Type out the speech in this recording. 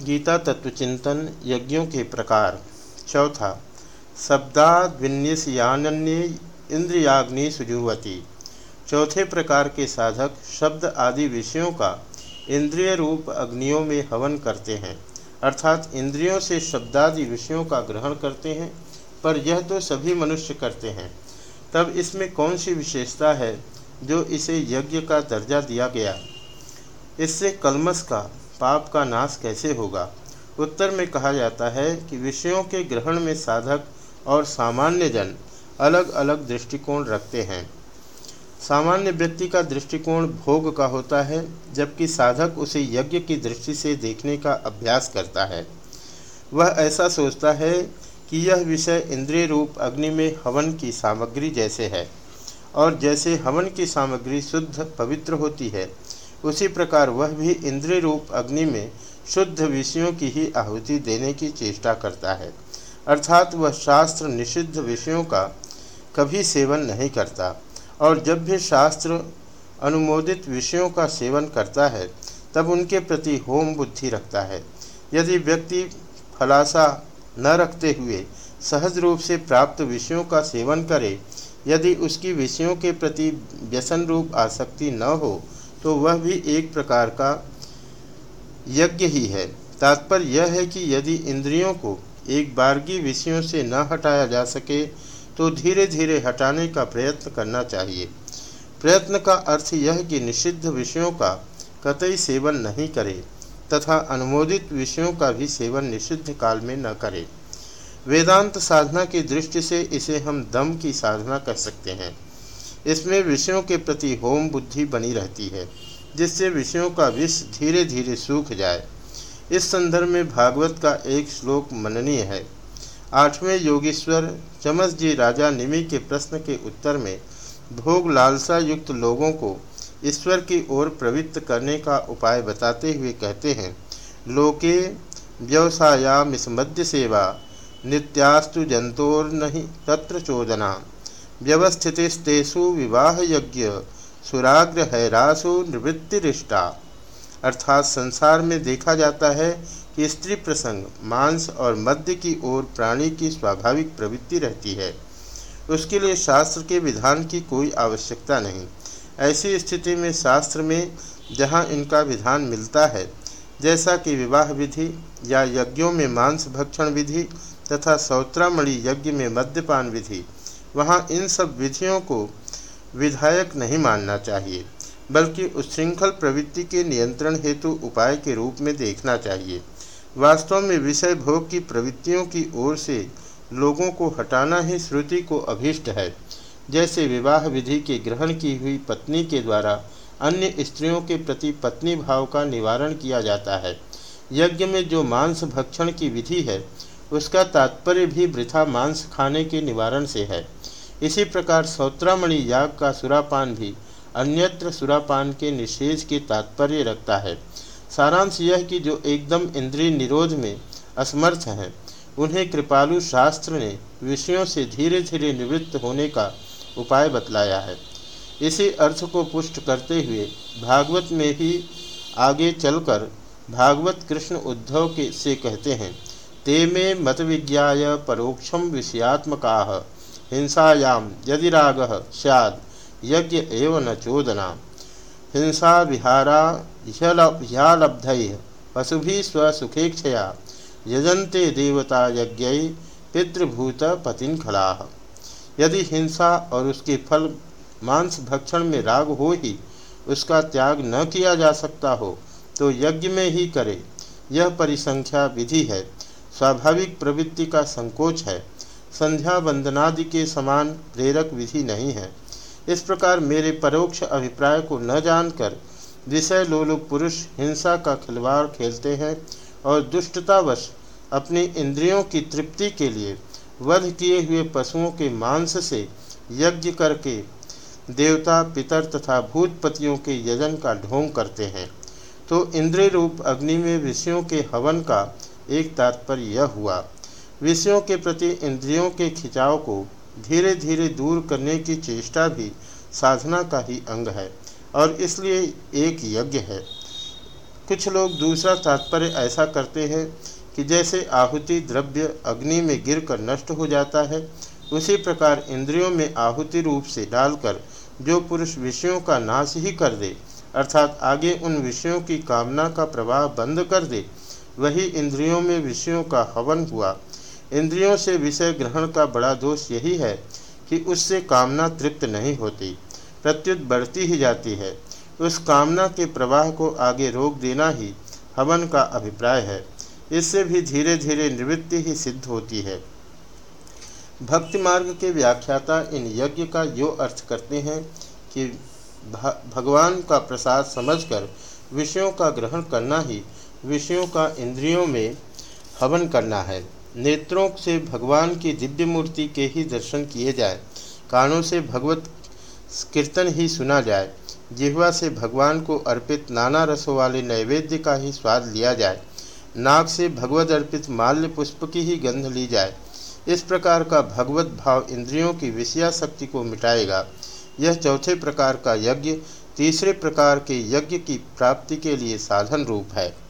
गीता तत्वचिंतन यज्ञों के प्रकार। चौथा शब्दाद्विन्यसयान्य इंद्रियाग्नि सुजुवती। चौथे प्रकार के साधक शब्द आदि विषयों का इंद्रिय रूप अग्नियों में हवन करते हैं, अर्थात इंद्रियों से शब्दादि विषयों का ग्रहण करते हैं, पर यह तो सभी मनुष्य करते हैं। तब इसमें कौन सी विशेषता है जो इसे यज्ञ का दर्जा दिया गया? इससे कलमस का पाप का नाश कैसे होगा? उत्तर में कहा जाता है कि विषयों के ग्रहण में साधक और सामान्य जन अलग अलग दृष्टिकोण रखते हैं। सामान्य व्यक्ति का दृष्टिकोण भोग का होता है, जबकि साधक उसे यज्ञ की दृष्टि से देखने का अभ्यास करता है। वह ऐसा सोचता है कि यह विषय इंद्रिय रूप अग्नि में हवन की सामग्री जैसे है, और जैसे हवन की सामग्री शुद्ध, पवित्र होती है उसी प्रकार वह भी इंद्रिय रूप अग्नि में शुद्ध विषयों की ही आहुति देने की चेष्टा करता है। अर्थात वह शास्त्र निषिद्ध विषयों का कभी सेवन नहीं करता और जब भी शास्त्र अनुमोदित विषयों का सेवन करता है, तब उनके प्रति होम बुद्धि रखता है। यदि व्यक्ति फलासा न रखते हुए सहज रूप से प्राप्त विषयों का सेवन करे, यदि उसकी विषयों के प्रति व्यसन रूप आसक्ति न हो तो वह भी एक प्रकार का यज्ञ ही है। तात्पर्य यह है कि यदि इंद्रियों को एक बारगी विषयों से न हटाया जा सके तो धीरे धीरे हटाने का प्रयत्न करना चाहिए। प्रयत्न का अर्थ यह कि निषिद्ध विषयों का कतई सेवन नहीं करे, तथा अनुमोदित विषयों का भी सेवन निषिद्ध काल में न करे। वेदांत साधना की दृष्टि से इसे हम दम की साधना कर सकते हैं। इसमें विषयों के प्रति होम बुद्धि बनी रहती है, जिससे विषयों का विष धीरे धीरे सूख जाए। इस संदर्भ में भागवत का एक श्लोक मननीय है। आठवें योगीश्वर चमस जी राजा निमि के प्रश्न के उत्तर में भोग लालसा युक्त लोगों को ईश्वर की ओर प्रवृत्त करने का उपाय बताते हुए कहते हैं, लोके व्यवसायामिस्मद्य सेवा नित्यास्तु जंतोर नहीं तत्र चोदना व्यवस्थितिस्तेषु विवाह यज्ञ सुराग्र हैरासु निवृत्तिरिष्टा अर्थात संसार में देखा जाता है कि स्त्री प्रसंग, मांस और मध्य की ओर प्राणी की स्वाभाविक प्रवृत्ति रहती है। उसके लिए शास्त्र के विधान की कोई आवश्यकता नहीं। ऐसी स्थिति में शास्त्र में जहाँ इनका विधान मिलता है, जैसा कि विवाह विधि या यज्ञों में मांस भक्षण विधि तथा सौत्रामणि यज्ञ में मद्यपान विधि वहाँ इन सब विधियों को विधायक नहीं मानना चाहिए, बल्कि उच्छृंखल प्रवृत्ति के नियंत्रण हेतु उपाय के रूप में देखना चाहिए। वास्तव में विषय भोग की प्रवृत्तियों की ओर से लोगों को हटाना ही श्रुति को अभीष्ट है। जैसे विवाह विधि के ग्रहण की हुई पत्नी के द्वारा अन्य स्त्रियों के प्रति पत्नी भाव का निवारण किया जाता है। यज्ञ में जो मांस भक्षण की विधि है, उसका तात्पर्य भी वृथा मांस खाने के निवारण से है। इसी प्रकार सौत्रामणि याग का सुरापान भी अन्यत्र सुरापान के निषेध के तात्पर्य रखता है। सारांश यह कि जो एकदम इंद्रिय निरोध में असमर्थ हैं, उन्हें कृपालु शास्त्र ने विषयों से धीरे धीरे निवृत्त होने का उपाय बतलाया है। इसी अर्थ को पुष्ट करते हुए भागवत में ही आगे चलकर भागवत कृष्ण उद्धव के से कहते हैं, ते में मत विज्ञा परोक्षम विषयात्मका। हिंसायाम यदि राग सैद यज्ञ एव न चोदना हिंसा विहारा ह्यालब्ध, पशुभि स्वसुखेक्षया यजंते देवता यज्ञ, पितृभूत पतिन खला यदि हिंसा और उसके फल, मांस भक्षण में राग हो ही, उसका त्याग न किया जा सकता हो तो यज्ञ में ही करे। यह परिसंख्या विधि है। स्वाभाविक प्रवृत्ति का संकोच है। संध्या वंदनादि के समान प्रेरक विधि नहीं है। इस प्रकार मेरे परोक्ष अभिप्राय को न जानकर विषय लोलुप पुरुष हिंसा का खिलवाड़ खेलते हैं और दुष्टतावश अपनी इंद्रियों की तृप्ति के लिए वध किए हुए पशुओं के मांस से यज्ञ करके देवता, पितर तथा भूतपतियों के यजन का ढोंग करते हैं। तो इंद्रिय रूप अग्नि में विषयों के हवन का एक तात्पर्य यह हुआ। विषयों के प्रति इंद्रियों के खिंचाव को धीरे धीरे दूर करने की चेष्टा भी साधना का ही अंग है और इसलिए एक यज्ञ है। कुछ लोग दूसरा तात्पर्य ऐसा करते हैं कि जैसे आहुति द्रव्य अग्नि में गिरकर नष्ट हो जाता है, उसी प्रकार इंद्रियों में आहुति रूप से डालकर जो पुरुष विषयों का नाश ही कर दे, अर्थात आगे उन विषयों की कामना का प्रवाह बंद कर दे, वही इंद्रियों में विषयों का हवन हुआ। इंद्रियों से विषय ग्रहण का बड़ा दोष यही है कि उससे कामना तृप्त नहीं होती, प्रत्युत बढ़ती ही जाती है। उस कामना के प्रवाह को आगे रोक देना ही हवन का अभिप्राय है। इससे भी धीरे धीरे निवृत्ति ही सिद्ध होती है। भक्ति मार्ग के व्याख्याता इन यज्ञ का यो अर्थ करते हैं कि भगवान का प्रसाद समझकर विषयों का ग्रहण करना ही विषयों का इंद्रियों में हवन करना है। नेत्रों से भगवान की दिव्य मूर्ति के ही दर्शन किए जाए। कानों से भगवत कीर्तन ही सुना जाए। जिहवा से भगवान को अर्पित नाना रसों वाले नैवेद्य का ही स्वाद लिया जाए। नाक से भगवत अर्पित माल्य पुष्प की ही गंध ली जाए। इस प्रकार का भगवत भाव इंद्रियों की विषया शक्ति को मिटाएगा। यह चौथे प्रकार का यज्ञ तीसरे प्रकार के यज्ञ की प्राप्ति के लिए साधन रूप है।